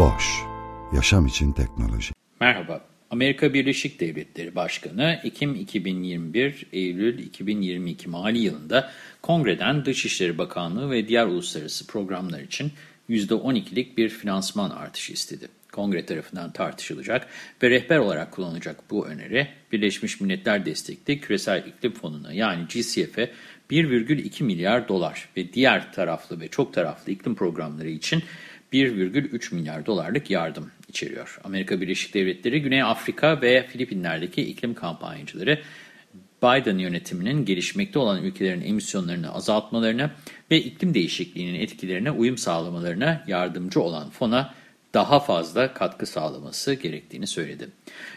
Boş, yaşam için teknoloji. Merhaba, Amerika Birleşik Devletleri Başkanı Ekim 2021, Eylül 2022 mali yılında Kongreden Dışişleri Bakanlığı ve diğer uluslararası programlar için %12'lik bir finansman artışı istedi. Kongre tarafından tartışılacak ve rehber olarak kullanılacak bu öneri, Birleşmiş Milletler destekli Küresel İklim Fonu'na yani GCF'e 1,2 milyar dolar ve diğer taraflı ve çok taraflı iklim programları için 1,3 milyar dolarlık yardım içeriyor. Amerika Birleşik Devletleri, Güney Afrika ve Filipinler'deki iklim kampanyacıları Biden yönetiminin gelişmekte olan ülkelerin emisyonlarını azaltmalarına ve iklim değişikliğinin etkilerine uyum sağlamalarına yardımcı olan fona daha fazla katkı sağlaması gerektiğini söyledi.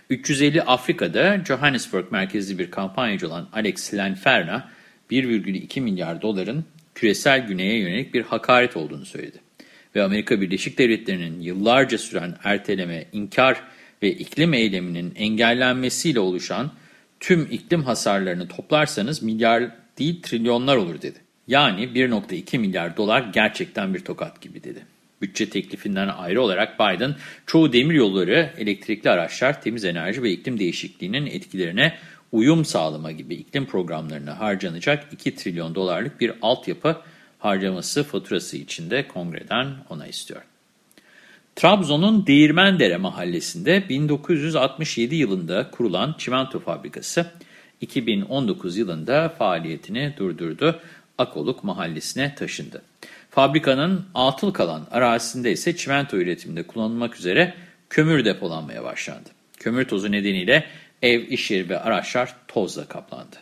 350 Afrika'da Johannesburg merkezli bir kampanyacı olan Alex Lanferna 1,2 milyar doların küresel güneye yönelik bir hakaret olduğunu söyledi. Ve Amerika Birleşik Devletleri'nin yıllarca süren erteleme, inkar ve iklim eyleminin engellenmesiyle oluşan tüm iklim hasarlarını toplarsanız milyar değil trilyonlar olur dedi. Yani 1.2 milyar dolar gerçekten bir tokat gibi dedi. Bütçe teklifinden ayrı olarak Biden, çoğu demir yolları, elektrikli araçlar, temiz enerji ve iklim değişikliğinin etkilerine uyum sağlama gibi iklim programlarına harcanacak 2 trilyon dolarlık bir altyapı harcaması faturası içinde kongreden ona istiyor. Trabzon'un Değirmendere mahallesinde 1967 yılında kurulan çimento fabrikası 2019 yılında faaliyetini durdurdu. Akoluk mahallesine taşındı. Fabrikanın atıl kalan arazisinde ise çimento üretiminde kullanılmak üzere kömür depolanmaya başlandı. Kömür tozu nedeniyle ev, iş yeri ve araçlar tozla kaplandı.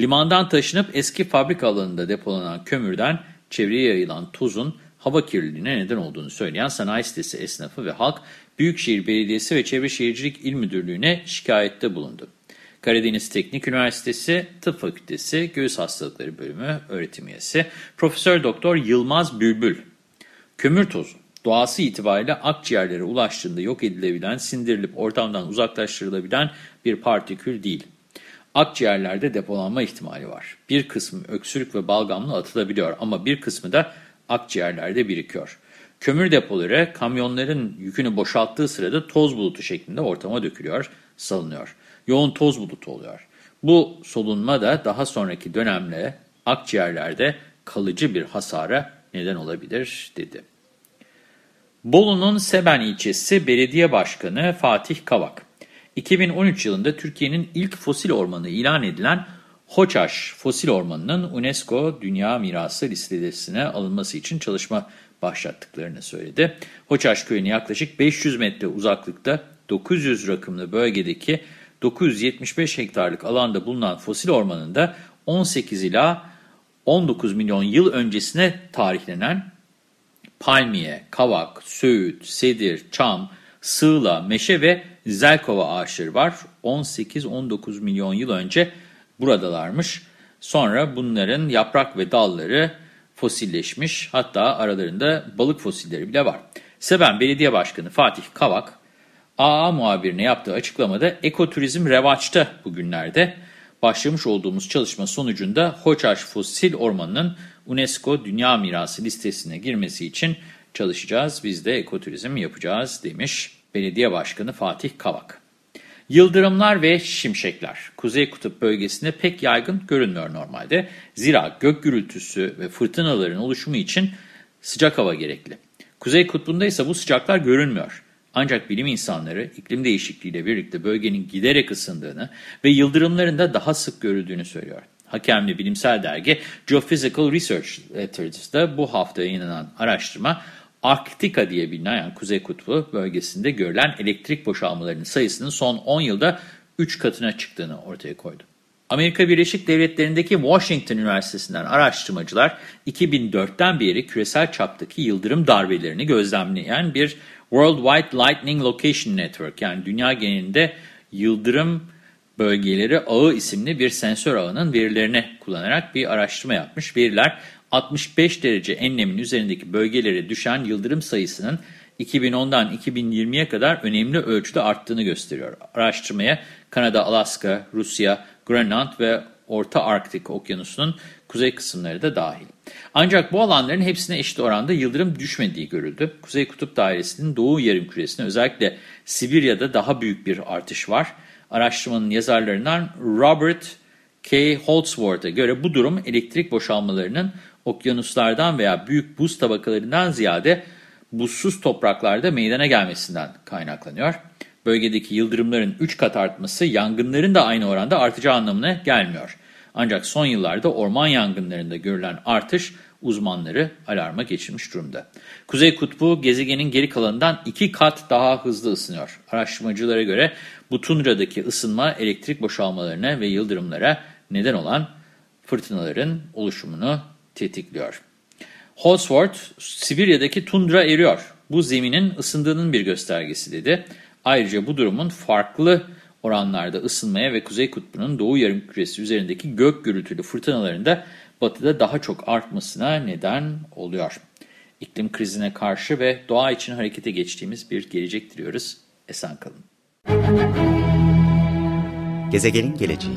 Limandan taşınıp eski fabrika alanında depolanan kömürden çevreye yayılan tozun hava kirliliğine neden olduğunu söyleyen sanayi sitesi esnafı ve halk, Büyükşehir Belediyesi ve Çevre Şehircilik İl Müdürlüğü'ne şikayette bulundu. Karadeniz Teknik Üniversitesi Tıp Fakültesi Göğüs Hastalıkları Bölümü öğretim üyesi Profesör Doktor Yılmaz Bülbül, kömür tozu doğası itibariyle akciğerlere ulaştığında yok edilebilen, sindirilip ortamdan uzaklaştırılabilen bir partikül değil. Akciğerlerde depolanma ihtimali var. Bir kısmı öksürük ve balgamla atılabiliyor ama bir kısmı da akciğerlerde birikiyor. Kömür depoları kamyonların yükünü boşalttığı sırada toz bulutu şeklinde ortama dökülüyor, salınıyor. Yoğun toz bulutu oluyor. Bu solunma da daha sonraki dönemle akciğerlerde kalıcı bir hasara neden olabilir dedi. Bolu'nun Seben ilçesi belediye başkanı Fatih Kavak, 2013 yılında Türkiye'nin ilk fosil ormanı ilan edilen Hoçaş Fosil Ormanı'nın UNESCO Dünya Mirası listesine alınması için çalışma başlattıklarını söyledi. Hoçaş köyüne yaklaşık 500 metre uzaklıkta 900 rakımlı bölgedeki 975 hektarlık alanda bulunan fosil ormanında 18 ila 19 milyon yıl öncesine tarihlenen palmiye, kavak, söğüt, sedir, çam, sığla, meşe ve zelkova ağaçları var. 18-19 milyon yıl önce buradalarmış. Sonra bunların yaprak ve dalları fosilleşmiş. Hatta aralarında balık fosilleri bile var. Seben Belediye Başkanı Fatih Kavak, AA muhabirine yaptığı açıklamada ekoturizm revaçta bugünlerde. Başlamış olduğumuz çalışma sonucunda Hoçaş Fosil Ormanı'nın UNESCO Dünya Mirası listesine girmesi için çalışacağız. Biz de ekoturizm yapacağız demiş Belediye Başkanı Fatih Kavak. Yıldırımlar ve şimşekler Kuzey Kutup bölgesinde pek yaygın görünmüyor normalde. Zira gök gürültüsü ve fırtınaların oluşumu için sıcak hava gerekli. Kuzey Kutbu'nda ise bu sıcaklar görünmüyor. Ancak bilim insanları iklim değişikliğiyle birlikte bölgenin giderek ısındığını ve yıldırımların da daha sık görüldüğünü söylüyor. Hakemli bilimsel dergi Geophysical Research Letters'da bu hafta yayınlanan araştırma Arktika diye bilinen yani Kuzey Kutbu bölgesinde görülen elektrik boşalmalarının sayısının son 10 yılda 3 katına çıktığını ortaya koydu. Amerika Birleşik Devletleri'ndeki Washington Üniversitesi'nden araştırmacılar 2004'ten beri küresel çaptaki yıldırım darbelerini gözlemleyen bir Worldwide Lightning Location Network yani dünya genelinde yıldırım bölgeleri ağı isimli bir sensör ağının verilerini kullanarak bir araştırma yapmış. Veriler 65 derece enlemin üzerindeki bölgelere düşen yıldırım sayısının 2010'dan 2020'ye kadar önemli ölçüde arttığını gösteriyor. Araştırmaya Kanada, Alaska, Rusya, Grönland ve Orta Arktik Okyanusu'nun kuzey kısımları da dahil. Ancak bu alanların hepsine eşit oranda yıldırım düşmediği görüldü. Kuzey Kutup Dairesi'nin doğu yarımküresinde özellikle Sibirya'da daha büyük bir artış var. Araştırmanın yazarlarından Robert K. Holtzworth'a göre bu durum elektrik boşalmalarının okyanuslardan veya büyük buz tabakalarından ziyade buzsuz topraklarda meydana gelmesinden kaynaklanıyor. Bölgedeki yıldırımların 3 kat artması yangınların da aynı oranda artacağı anlamına gelmiyor. Ancak son yıllarda orman yangınlarında görülen artış uzmanları alarma geçirmiş durumda. Kuzey kutbu gezegenin geri kalanından 2 kat daha hızlı ısınıyor. Araştırmacılara göre bu tundradaki ısınma elektrik boşalmalarına ve yıldırımlara neden olan fırtınaların oluşumunu tetikliyor. Holsworth, Sibirya'daki tundra eriyor. Bu zeminin ısındığının bir göstergesi dedi. Ayrıca bu durumun farklı oranlarda ısınmaya ve Kuzey Kutbu'nun doğu yarımküresi üzerindeki gök gürültülü fırtınalarında batıda daha çok artmasına neden oluyor. İklim krizine karşı ve doğa için harekete geçtiğimiz bir gelecek diliyoruz. Esen kalın. Gezegenin geleceği